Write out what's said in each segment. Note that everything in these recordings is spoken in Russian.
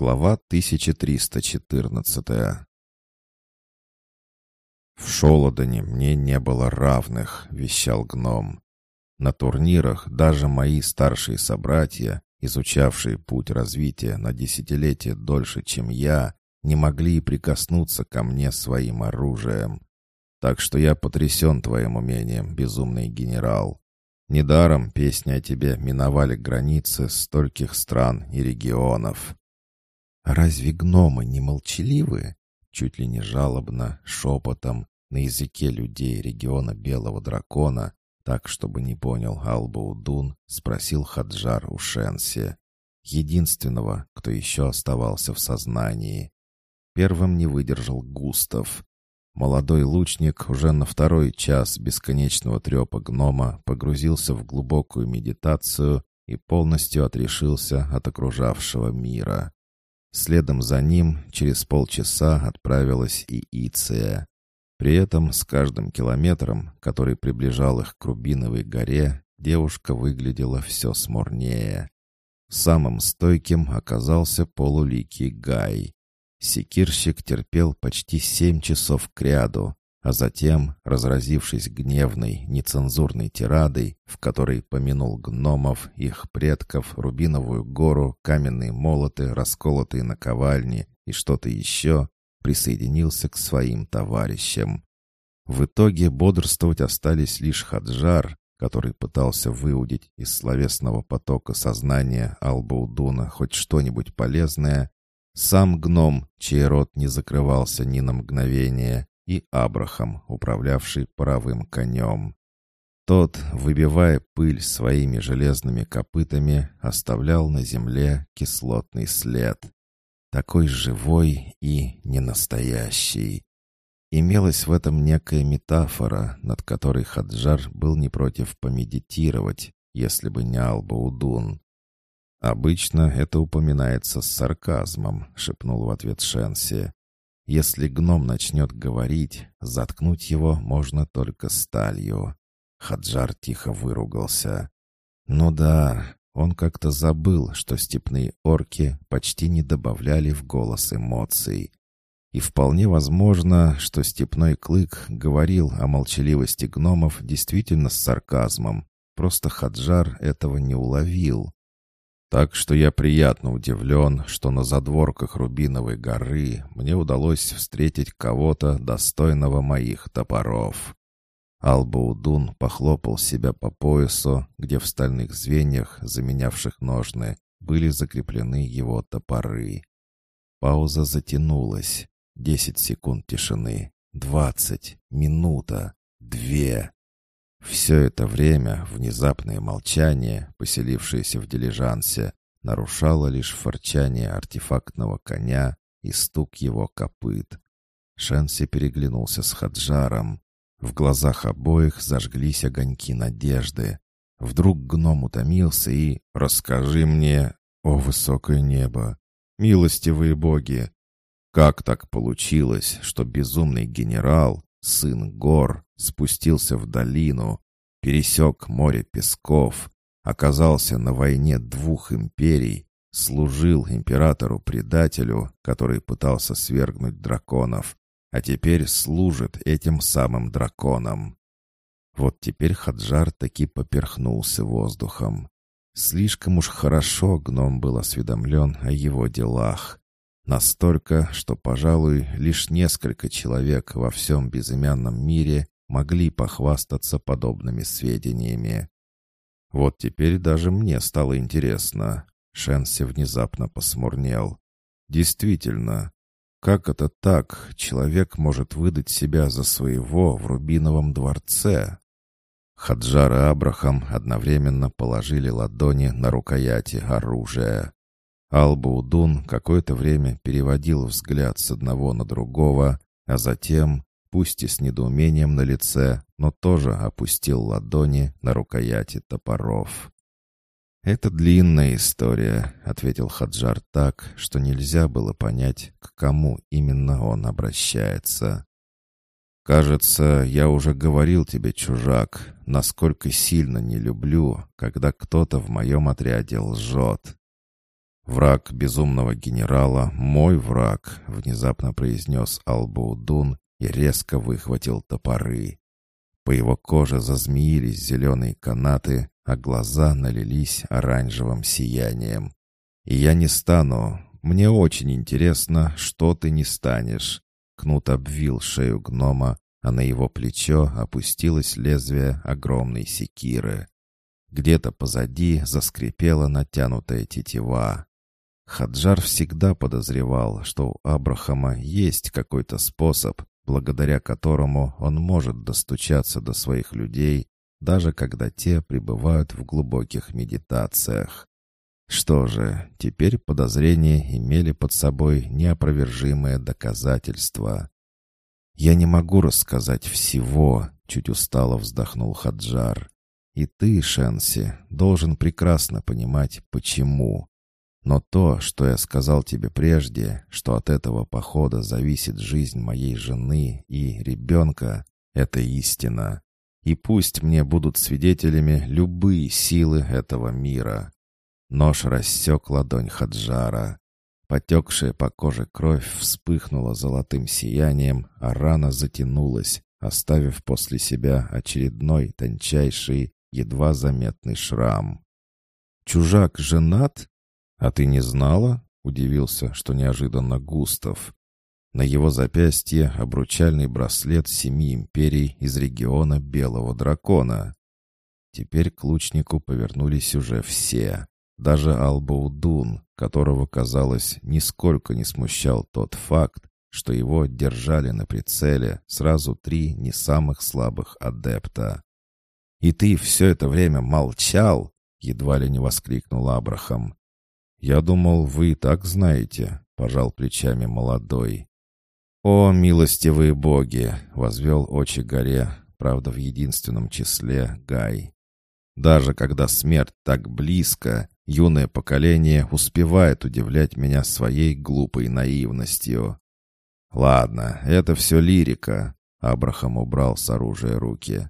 Глава 1314 «В Шолодане мне не было равных», — вещал гном. «На турнирах даже мои старшие собратья, изучавшие путь развития на десятилетия дольше, чем я, не могли прикоснуться ко мне своим оружием. Так что я потрясен твоим умением, безумный генерал. Недаром песни о тебе миновали границы стольких стран и регионов». «Разве гномы не молчаливы?» Чуть ли не жалобно, шепотом, на языке людей региона Белого Дракона, так, чтобы не понял Албаудун, спросил Хаджар у Шенси, единственного, кто еще оставался в сознании. Первым не выдержал Густав. Молодой лучник уже на второй час бесконечного трепа гнома погрузился в глубокую медитацию и полностью отрешился от окружавшего мира. Следом за ним через полчаса отправилась и Иция. При этом с каждым километром, который приближал их к Рубиновой горе, девушка выглядела все смурнее. Самым стойким оказался полуликий Гай. Секирщик терпел почти семь часов кряду, а затем, разразившись гневной, нецензурной тирадой, в которой помянул гномов, их предков, Рубиновую гору, каменные молоты, расколотые наковальни и что-то еще, присоединился к своим товарищам. В итоге бодрствовать остались лишь Хаджар, который пытался выудить из словесного потока сознания Албаудуна хоть что-нибудь полезное, сам гном, чей рот не закрывался ни на мгновение, и Абрахам, управлявший паровым конем. Тот, выбивая пыль своими железными копытами, оставлял на земле кислотный след. Такой живой и ненастоящий. Имелась в этом некая метафора, над которой Хаджар был не против помедитировать, если бы не Албаудун. «Обычно это упоминается с сарказмом», — шепнул в ответ Шенси. Если гном начнет говорить, заткнуть его можно только сталью. Хаджар тихо выругался. Ну да, он как-то забыл, что степные орки почти не добавляли в голос эмоций. И вполне возможно, что степной клык говорил о молчаливости гномов действительно с сарказмом. Просто Хаджар этого не уловил. Так что я приятно удивлен, что на задворках Рубиновой горы мне удалось встретить кого-то, достойного моих топоров. Албаудун похлопал себя по поясу, где в стальных звеньях, заменявших ножны, были закреплены его топоры. Пауза затянулась. Десять секунд тишины. Двадцать. Минута. Две. Все это время внезапное молчание, поселившееся в дилижансе, нарушало лишь форчание артефактного коня и стук его копыт. Шенси переглянулся с Хаджаром. В глазах обоих зажглись огоньки надежды. Вдруг гном утомился и «Расскажи мне, о высокое небо, милостивые боги, как так получилось, что безумный генерал, сын гор, спустился в долину, пересек море песков, оказался на войне двух империй, служил императору-предателю, который пытался свергнуть драконов, а теперь служит этим самым драконам. Вот теперь Хаджар таки поперхнулся воздухом. Слишком уж хорошо гном был осведомлен о его делах. Настолько, что, пожалуй, лишь несколько человек во всем безымянном мире могли похвастаться подобными сведениями. Вот теперь даже мне стало интересно. Шенси внезапно посмурнел. Действительно, как это так, человек может выдать себя за своего в Рубиновом дворце? Хаджар и Абрахам одновременно положили ладони на рукояти оружия. Албаудун какое-то время переводил взгляд с одного на другого, а затем, пусть и с недоумением на лице, но тоже опустил ладони на рукояти топоров. «Это длинная история», — ответил Хаджар так, что нельзя было понять, к кому именно он обращается. «Кажется, я уже говорил тебе, чужак, насколько сильно не люблю, когда кто-то в моем отряде лжет. «Враг безумного генерала — мой враг», — внезапно произнес Албаудун и резко выхватил топоры. По его коже зазмеились зеленые канаты, а глаза налились оранжевым сиянием. «И я не стану. Мне очень интересно, что ты не станешь». Кнут обвил шею гнома, а на его плечо опустилось лезвие огромной секиры. Где-то позади заскрипела натянутая тетива. Хаджар всегда подозревал, что у Абрахама есть какой-то способ, благодаря которому он может достучаться до своих людей, даже когда те пребывают в глубоких медитациях. Что же, теперь подозрения имели под собой неопровержимое доказательство. «Я не могу рассказать всего», — чуть устало вздохнул Хаджар. «И ты, Шенси, должен прекрасно понимать, почему. Но то, что я сказал тебе прежде, что от этого похода зависит жизнь моей жены и ребенка, это истина. И пусть мне будут свидетелями любые силы этого мира. Нож рассек ладонь Хаджара. Потекшая по коже кровь вспыхнула золотым сиянием, а рана затянулась, оставив после себя очередной тончайший, едва заметный шрам. «Чужак женат?» «А ты не знала?» — удивился, что неожиданно Густав. На его запястье обручальный браслет семи империй из региона Белого Дракона. Теперь к лучнику повернулись уже все. Даже Албаудун, которого, казалось, нисколько не смущал тот факт, что его держали на прицеле сразу три не самых слабых адепта. «И ты все это время молчал?» — едва ли не воскликнул Абрахам. «Я думал, вы и так знаете», — пожал плечами молодой. «О, милостивые боги!» — возвел очи горе, правда, в единственном числе Гай. «Даже когда смерть так близко, юное поколение успевает удивлять меня своей глупой наивностью». «Ладно, это все лирика», — Абрахам убрал с оружия руки.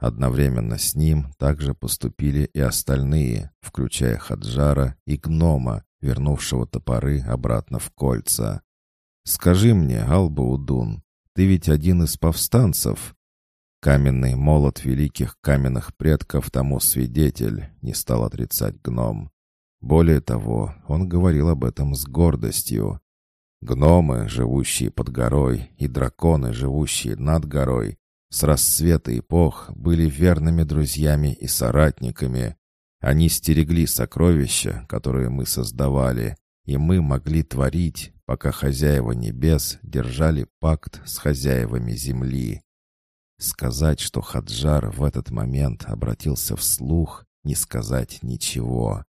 Одновременно с ним также поступили и остальные, включая Хаджара и гнома, вернувшего топоры обратно в кольца. «Скажи мне, Албаудун, ты ведь один из повстанцев?» Каменный молот великих каменных предков тому свидетель, не стал отрицать гном. Более того, он говорил об этом с гордостью. Гномы, живущие под горой, и драконы, живущие над горой, с рассвета эпох были верными друзьями и соратниками. Они стерегли сокровища, которые мы создавали, и мы могли творить, пока хозяева небес держали пакт с хозяевами земли. Сказать, что Хаджар в этот момент обратился вслух, не сказать ничего.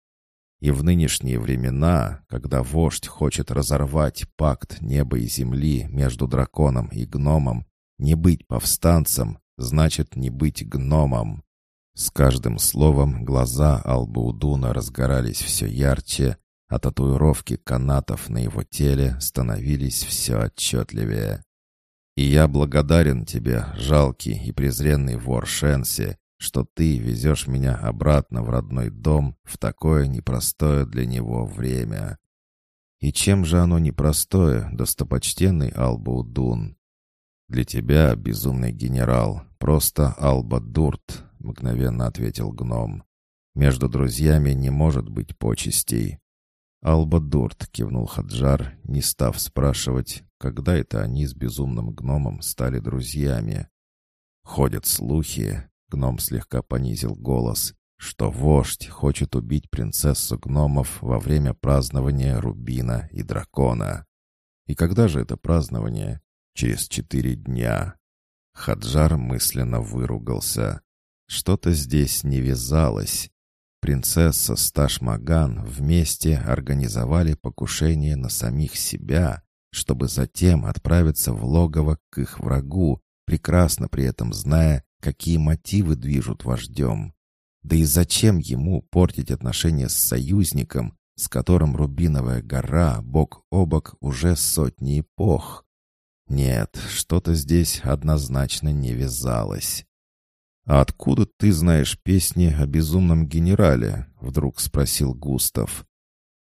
И в нынешние времена, когда вождь хочет разорвать пакт неба и земли между драконом и гномом, не быть повстанцем значит не быть гномом. С каждым словом глаза Албаудуна разгорались все ярче, а татуировки канатов на его теле становились все отчетливее. «И я благодарен тебе, жалкий и презренный вор Шенси, что ты везешь меня обратно в родной дом в такое непростое для него время». «И чем же оно непростое, достопочтенный Албаудун?» «Для тебя, безумный генерал, просто Алба Дурт», — мгновенно ответил гном. «Между друзьями не может быть почестей». «Алба Дурт», — кивнул Хаджар, не став спрашивать, когда это они с безумным гномом стали друзьями. «Ходят слухи», — гном слегка понизил голос, что вождь хочет убить принцессу гномов во время празднования Рубина и Дракона. И когда же это празднование? Через четыре дня. Хаджар мысленно выругался. Что-то здесь не вязалось. Принцесса с Ташмаган вместе организовали покушение на самих себя, чтобы затем отправиться в логово к их врагу, прекрасно при этом зная, какие мотивы движут вождем. Да и зачем ему портить отношения с союзником, с которым Рубиновая гора бок о бок уже сотни эпох? Нет, что-то здесь однозначно не вязалось. «А откуда ты знаешь песни о безумном генерале?» — вдруг спросил Густав.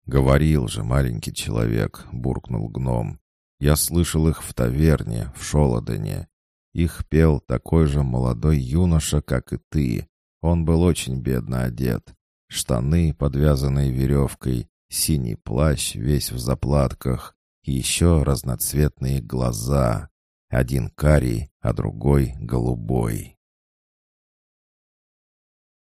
«Говорил же, маленький человек», — буркнул гном. «Я слышал их в таверне, в Шолодане. Их пел такой же молодой юноша, как и ты. Он был очень бедно одет. Штаны, подвязанные веревкой, синий плащ весь в заплатках и еще разноцветные глаза. Один карий, а другой голубой.